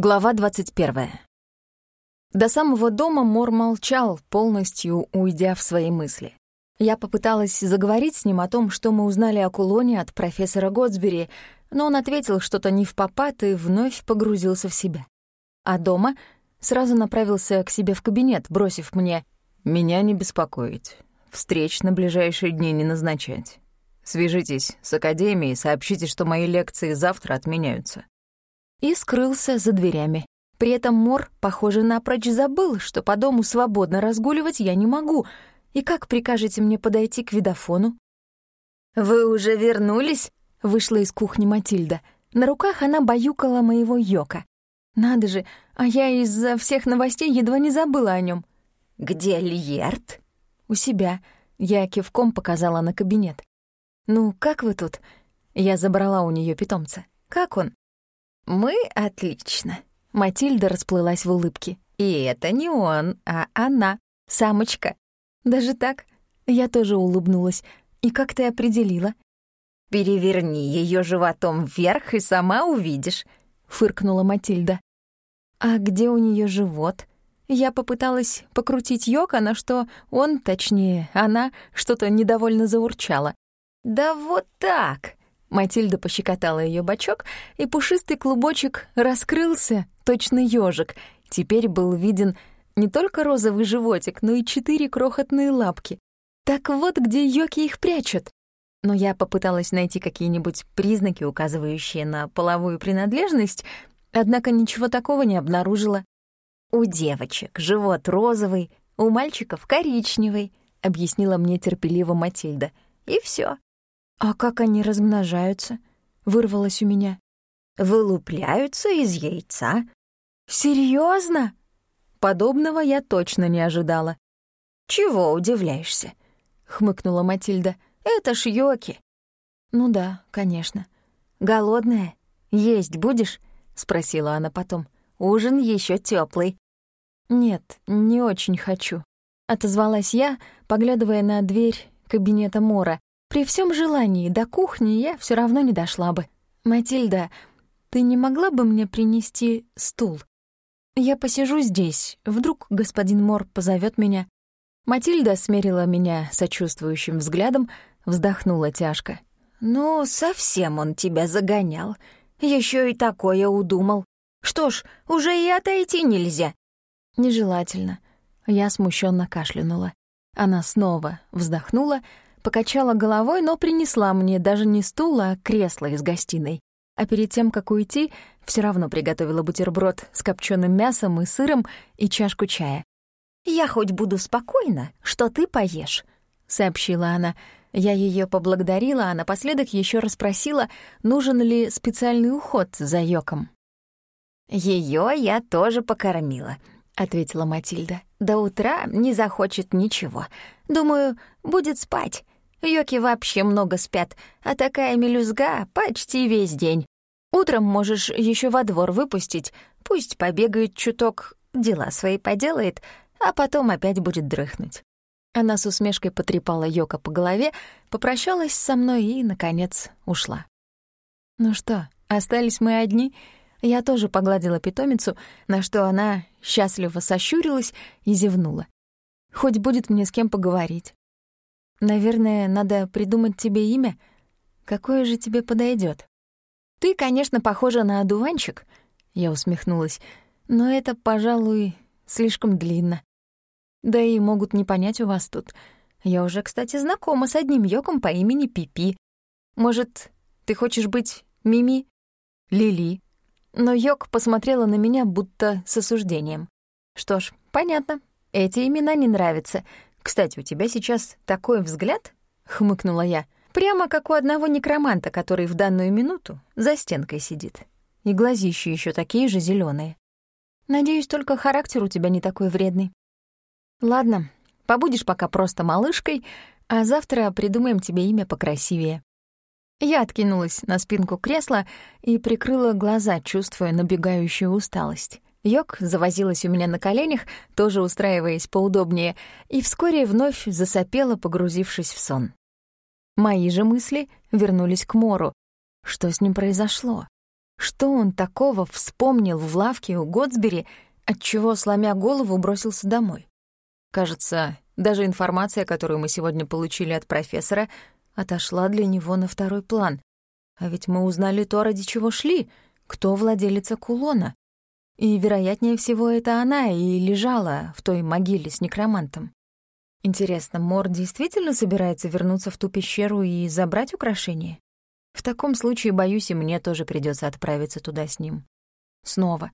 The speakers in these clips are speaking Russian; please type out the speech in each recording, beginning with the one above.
Глава 21. До самого дома Мор молчал, полностью уйдя в свои мысли. Я попыталась заговорить с ним о том, что мы узнали о кулоне от профессора Годсбери, но он ответил что-то не в попад и вновь погрузился в себя. А дома сразу направился к себе в кабинет, бросив мне «Меня не беспокоить. Встреч на ближайшие дни не назначать. Свяжитесь с академией, сообщите, что мои лекции завтра отменяются» и скрылся за дверями. При этом Мор, похоже, напрочь забыл, что по дому свободно разгуливать я не могу. И как прикажете мне подойти к видофону? «Вы уже вернулись?» — вышла из кухни Матильда. На руках она баюкала моего Йока. Надо же, а я из-за всех новостей едва не забыла о нем. «Где Льерт?» «У себя». Я кивком показала на кабинет. «Ну, как вы тут?» Я забрала у нее питомца. «Как он?» «Мы отлично». Матильда расплылась в улыбке. «И это не он, а она, самочка». «Даже так?» Я тоже улыбнулась. «И как ты определила?» «Переверни ее животом вверх и сама увидишь», — фыркнула Матильда. «А где у нее живот?» Я попыталась покрутить Йока, на что он, точнее, она, что-то недовольно заурчала. «Да вот так!» Матильда пощекотала ее бочок, и пушистый клубочек раскрылся, точно ежик. Теперь был виден не только розовый животик, но и четыре крохотные лапки. Так вот, где йоки их прячут. Но я попыталась найти какие-нибудь признаки, указывающие на половую принадлежность, однако ничего такого не обнаружила. «У девочек живот розовый, у мальчиков коричневый», — объяснила мне терпеливо Матильда. «И все. «А как они размножаются?» — вырвалось у меня. «Вылупляются из яйца». «Серьезно?» Подобного я точно не ожидала. «Чего удивляешься?» — хмыкнула Матильда. «Это ж йоки». «Ну да, конечно». «Голодная? Есть будешь?» — спросила она потом. «Ужин еще теплый. «Нет, не очень хочу», — отозвалась я, поглядывая на дверь кабинета Мора, при всем желании до кухни я все равно не дошла бы. «Матильда, ты не могла бы мне принести стул? Я посижу здесь, вдруг господин Мор позовет меня». Матильда смерила меня сочувствующим взглядом, вздохнула тяжко. «Ну, совсем он тебя загонял. Еще и такое удумал. Что ж, уже и отойти нельзя». «Нежелательно». Я смущенно кашлянула. Она снова вздохнула, покачала головой, но принесла мне даже не стул, а кресло из гостиной. А перед тем, как уйти, все равно приготовила бутерброд с копченым мясом и сыром и чашку чая. «Я хоть буду спокойна, что ты поешь», — сообщила она. Я ее поблагодарила, а напоследок еще расспросила, нужен ли специальный уход за Йоком. Ее я тоже покормила», — ответила Матильда. «До утра не захочет ничего. Думаю, будет спать. Йоки вообще много спят, а такая мелюзга почти весь день. Утром можешь еще во двор выпустить, пусть побегает чуток, дела свои поделает, а потом опять будет дрыхнуть». Она с усмешкой потрепала Йока по голове, попрощалась со мной и, наконец, ушла. «Ну что, остались мы одни?» Я тоже погладила питомицу, на что она счастливо сощурилась и зевнула. «Хоть будет мне с кем поговорить». Наверное, надо придумать тебе имя. Какое же тебе подойдет? Ты, конечно, похожа на одуванчик, я усмехнулась, но это, пожалуй, слишком длинно. Да и могут не понять у вас тут. Я уже, кстати, знакома с одним йоком по имени Пипи. Может, ты хочешь быть Мими? Лили? Но йок посмотрела на меня будто с осуждением. Что ж, понятно. Эти имена не нравятся — «Кстати, у тебя сейчас такой взгляд?» — хмыкнула я. «Прямо как у одного некроманта, который в данную минуту за стенкой сидит. И глазища еще такие же зеленые. Надеюсь, только характер у тебя не такой вредный. Ладно, побудешь пока просто малышкой, а завтра придумаем тебе имя покрасивее». Я откинулась на спинку кресла и прикрыла глаза, чувствуя набегающую усталость. Йок завозилась у меня на коленях, тоже устраиваясь поудобнее, и вскоре вновь засопела, погрузившись в сон. Мои же мысли вернулись к Мору. Что с ним произошло? Что он такого вспомнил в лавке у Готсбери, отчего, сломя голову, бросился домой? Кажется, даже информация, которую мы сегодня получили от профессора, отошла для него на второй план. А ведь мы узнали то, ради чего шли, кто владелица кулона. И, вероятнее всего, это она и лежала в той могиле с некромантом. Интересно, Мор действительно собирается вернуться в ту пещеру и забрать украшение? В таком случае, боюсь, и мне тоже придется отправиться туда с ним. Снова.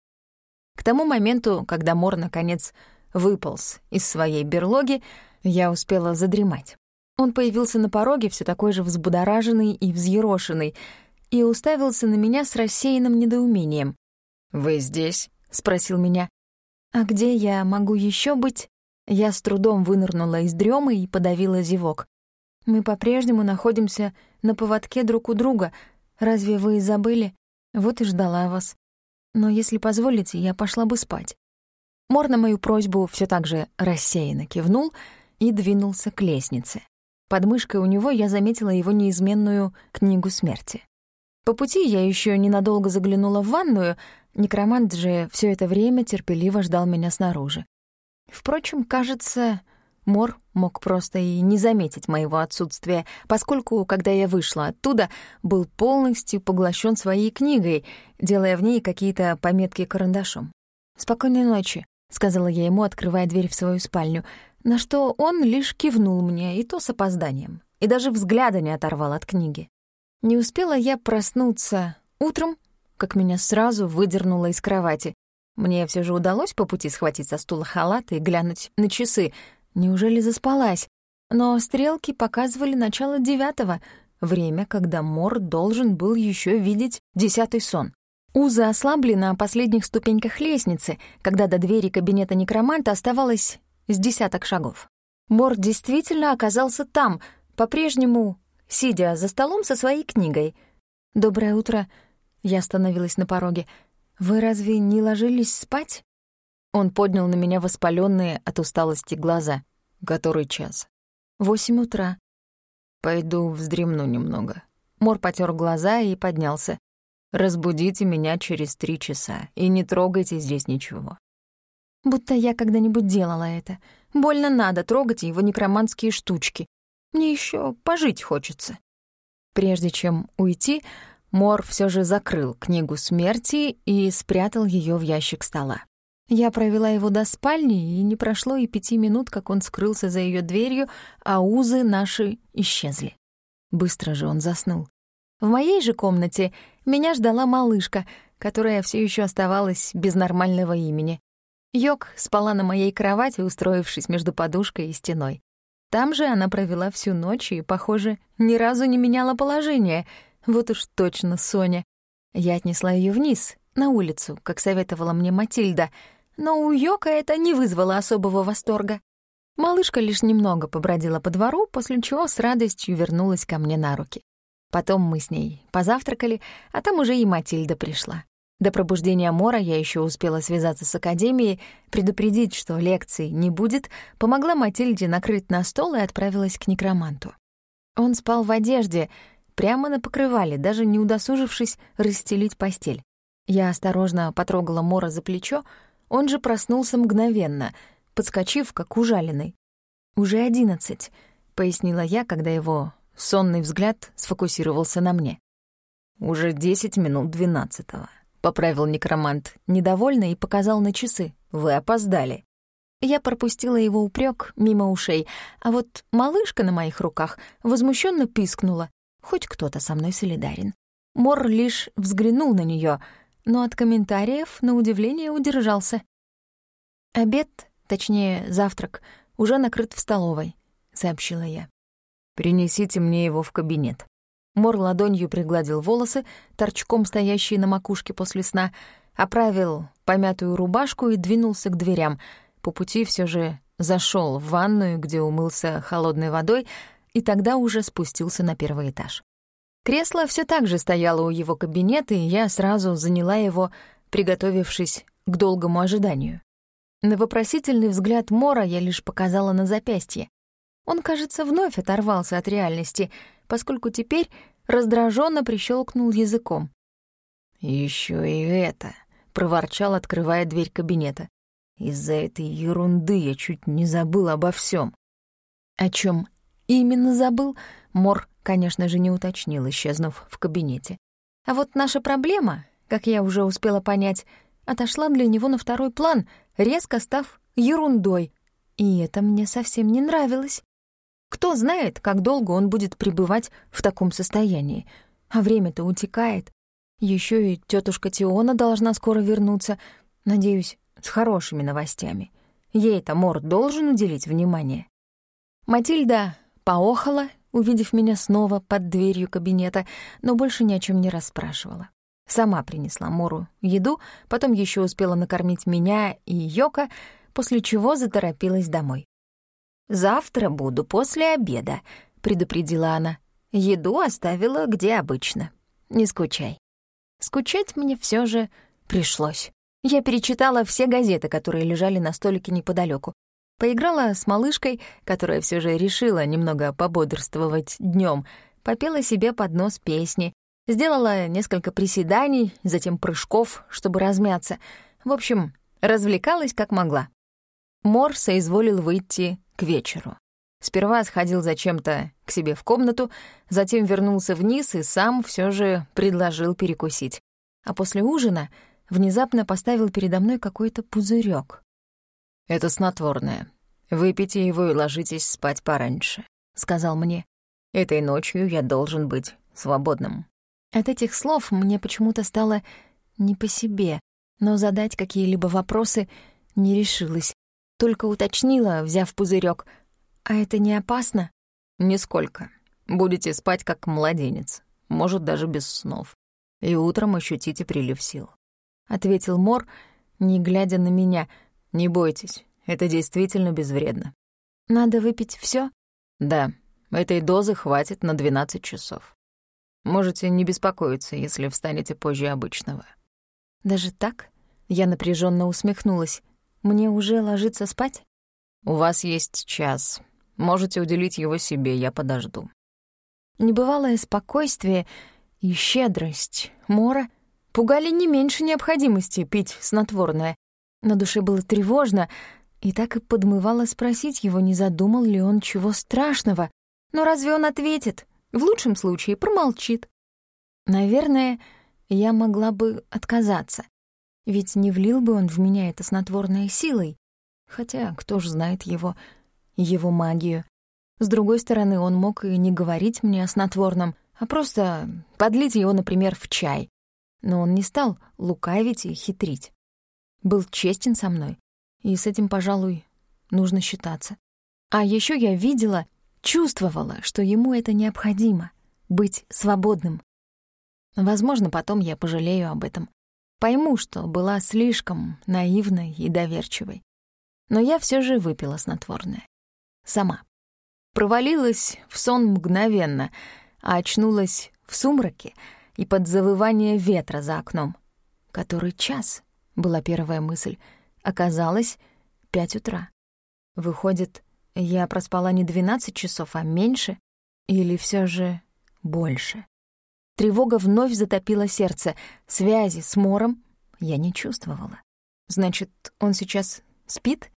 К тому моменту, когда Мор, наконец, выполз из своей берлоги, я успела задремать. Он появился на пороге, все такой же взбудораженный и взъерошенный, и уставился на меня с рассеянным недоумением. «Вы здесь?» — спросил меня. «А где я могу еще быть?» Я с трудом вынырнула из дремы и подавила зевок. «Мы по-прежнему находимся на поводке друг у друга. Разве вы забыли? Вот и ждала вас. Но если позволите, я пошла бы спать». Мор на мою просьбу все так же рассеянно кивнул и двинулся к лестнице. Под мышкой у него я заметила его неизменную книгу смерти. По пути я еще ненадолго заглянула в ванную, некромант же все это время терпеливо ждал меня снаружи. Впрочем, кажется, Мор мог просто и не заметить моего отсутствия, поскольку, когда я вышла оттуда, был полностью поглощен своей книгой, делая в ней какие-то пометки карандашом. «Спокойной ночи», — сказала я ему, открывая дверь в свою спальню, на что он лишь кивнул мне, и то с опозданием, и даже взгляда не оторвал от книги. Не успела я проснуться утром, как меня сразу выдернуло из кровати. Мне все же удалось по пути схватить со стула халат и глянуть на часы. Неужели заспалась? Но стрелки показывали начало девятого, время, когда Мор должен был еще видеть десятый сон. Уза ослабли на последних ступеньках лестницы, когда до двери кабинета некроманта оставалось с десяток шагов. Мор действительно оказался там, по-прежнему сидя за столом со своей книгой. «Доброе утро», — я остановилась на пороге. «Вы разве не ложились спать?» Он поднял на меня воспаленные от усталости глаза. «Который час?» «Восемь утра». «Пойду вздремну немного». Мор потер глаза и поднялся. Разбудите меня через три часа и не трогайте здесь ничего. Будто я когда-нибудь делала это. Больно надо трогать его некроманские штучки. Мне еще пожить хочется. Прежде чем уйти, Мор все же закрыл книгу смерти и спрятал ее в ящик стола. Я провела его до спальни, и не прошло и пяти минут, как он скрылся за ее дверью, а узы наши исчезли. Быстро же он заснул. В моей же комнате меня ждала малышка, которая все еще оставалась без нормального имени. Йок спала на моей кровати, устроившись между подушкой и стеной. Там же она провела всю ночь и, похоже, ни разу не меняла положение. Вот уж точно Соня. Я отнесла ее вниз, на улицу, как советовала мне Матильда, но у Йока это не вызвало особого восторга. Малышка лишь немного побродила по двору, после чего с радостью вернулась ко мне на руки. Потом мы с ней позавтракали, а там уже и Матильда пришла. До пробуждения Мора я еще успела связаться с академией, предупредить, что лекций не будет, помогла Матильде накрыть на стол и отправилась к некроманту. Он спал в одежде, прямо на покрывале, даже не удосужившись расстелить постель. Я осторожно потрогала Мора за плечо, он же проснулся мгновенно, подскочив, как ужаленный. «Уже одиннадцать», — пояснила я, когда его Сонный взгляд сфокусировался на мне. «Уже десять минут двенадцатого», — поправил некромант, недовольно и показал на часы. «Вы опоздали». Я пропустила его упрек мимо ушей, а вот малышка на моих руках возмущенно пискнула. Хоть кто-то со мной солидарен. Мор лишь взглянул на нее, но от комментариев, на удивление, удержался. «Обед, точнее, завтрак, уже накрыт в столовой», — сообщила я. Принесите мне его в кабинет». Мор ладонью пригладил волосы, торчком стоящие на макушке после сна, оправил помятую рубашку и двинулся к дверям. По пути все же зашел в ванную, где умылся холодной водой, и тогда уже спустился на первый этаж. Кресло все так же стояло у его кабинета, и я сразу заняла его, приготовившись к долгому ожиданию. На вопросительный взгляд Мора я лишь показала на запястье. Он, кажется, вновь оторвался от реальности, поскольку теперь раздраженно прищелкнул языком. Еще и это, проворчал, открывая дверь кабинета. Из-за этой ерунды я чуть не забыл обо всем. О чем именно забыл, Мор, конечно же, не уточнил, исчезнув в кабинете. А вот наша проблема, как я уже успела понять, отошла для него на второй план, резко став ерундой. И это мне совсем не нравилось. Кто знает, как долго он будет пребывать в таком состоянии. А время-то утекает. Еще и тетушка Тиона должна скоро вернуться. Надеюсь, с хорошими новостями. Ей-то Мор должен уделить внимание. Матильда поохала, увидев меня снова под дверью кабинета, но больше ни о чем не расспрашивала. Сама принесла Мору еду, потом еще успела накормить меня и Йока, после чего заторопилась домой. «Завтра буду после обеда», — предупредила она. «Еду оставила где обычно. Не скучай». Скучать мне все же пришлось. Я перечитала все газеты, которые лежали на столике неподалеку. Поиграла с малышкой, которая все же решила немного пободрствовать днем, попела себе под нос песни, сделала несколько приседаний, затем прыжков, чтобы размяться. В общем, развлекалась как могла. Мор соизволил выйти к вечеру. Сперва сходил зачем-то к себе в комнату, затем вернулся вниз и сам все же предложил перекусить. А после ужина внезапно поставил передо мной какой-то пузырек. «Это снотворное. Выпейте его и ложитесь спать пораньше», — сказал мне. «Этой ночью я должен быть свободным». От этих слов мне почему-то стало не по себе, но задать какие-либо вопросы не решилась. Только уточнила, взяв пузырек. «А это не опасно?» «Нисколько. Будете спать как младенец, может, даже без снов. И утром ощутите прилив сил. — ответил Мор, не глядя на меня. «Не бойтесь, это действительно безвредно». «Надо выпить все? «Да, этой дозы хватит на 12 часов. Можете не беспокоиться, если встанете позже обычного». «Даже так?» Я напряженно усмехнулась. «Мне уже ложиться спать?» «У вас есть час. Можете уделить его себе, я подожду». Небывалое спокойствие и щедрость Мора — пугали не меньше необходимости пить снотворное. На душе было тревожно, и так и подмывало спросить его, не задумал ли он чего страшного. Но разве он ответит? В лучшем случае промолчит. Наверное, я могла бы отказаться. Ведь не влил бы он в меня это снотворное силой. Хотя кто ж знает его, его магию. С другой стороны, он мог и не говорить мне о снотворном, а просто подлить его, например, в чай но он не стал лукавить и хитрить. Был честен со мной, и с этим, пожалуй, нужно считаться. А еще я видела, чувствовала, что ему это необходимо — быть свободным. Возможно, потом я пожалею об этом. Пойму, что была слишком наивной и доверчивой. Но я все же выпила снотворное. Сама. Провалилась в сон мгновенно, а очнулась в сумраке — и под завывание ветра за окном. «Который час?» — была первая мысль. Оказалось, пять утра. Выходит, я проспала не двенадцать часов, а меньше? Или все же больше? Тревога вновь затопила сердце. Связи с Мором я не чувствовала. Значит, он сейчас спит?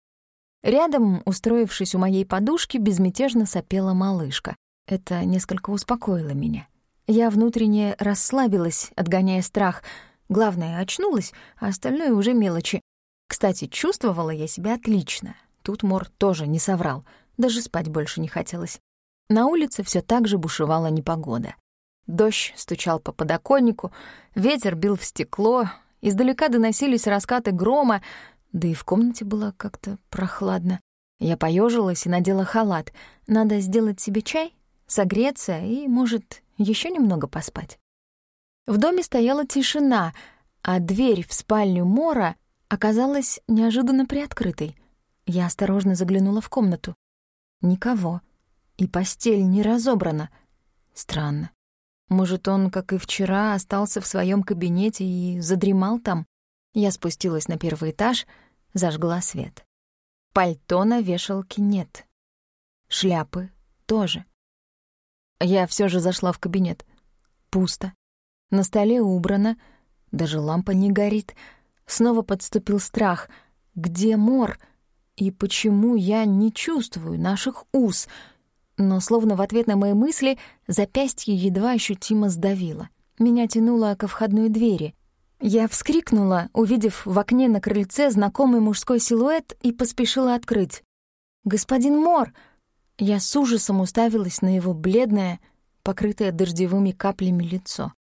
Рядом, устроившись у моей подушки, безмятежно сопела малышка. Это несколько успокоило меня. Я внутренне расслабилась, отгоняя страх. Главное, очнулась, а остальное уже мелочи. Кстати, чувствовала я себя отлично. Тут Мор тоже не соврал. Даже спать больше не хотелось. На улице все так же бушевала непогода. Дождь стучал по подоконнику, ветер бил в стекло, издалека доносились раскаты грома, да и в комнате было как-то прохладно. Я поежилась и надела халат. Надо сделать себе чай, согреться и, может, еще немного поспать. В доме стояла тишина, а дверь в спальню Мора оказалась неожиданно приоткрытой. Я осторожно заглянула в комнату. Никого. И постель не разобрана. Странно. Может, он, как и вчера, остался в своем кабинете и задремал там? Я спустилась на первый этаж, зажгла свет. Пальто на вешалке нет. Шляпы тоже. Я все же зашла в кабинет. Пусто. На столе убрано, Даже лампа не горит. Снова подступил страх. Где Мор? И почему я не чувствую наших уз? Но словно в ответ на мои мысли запястье едва ощутимо сдавило. Меня тянуло ко входной двери. Я вскрикнула, увидев в окне на крыльце знакомый мужской силуэт и поспешила открыть. «Господин Мор!» Я с ужасом уставилась на его бледное, покрытое дождевыми каплями лицо.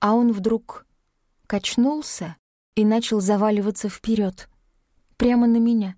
А он вдруг качнулся и начал заваливаться вперед, прямо на меня.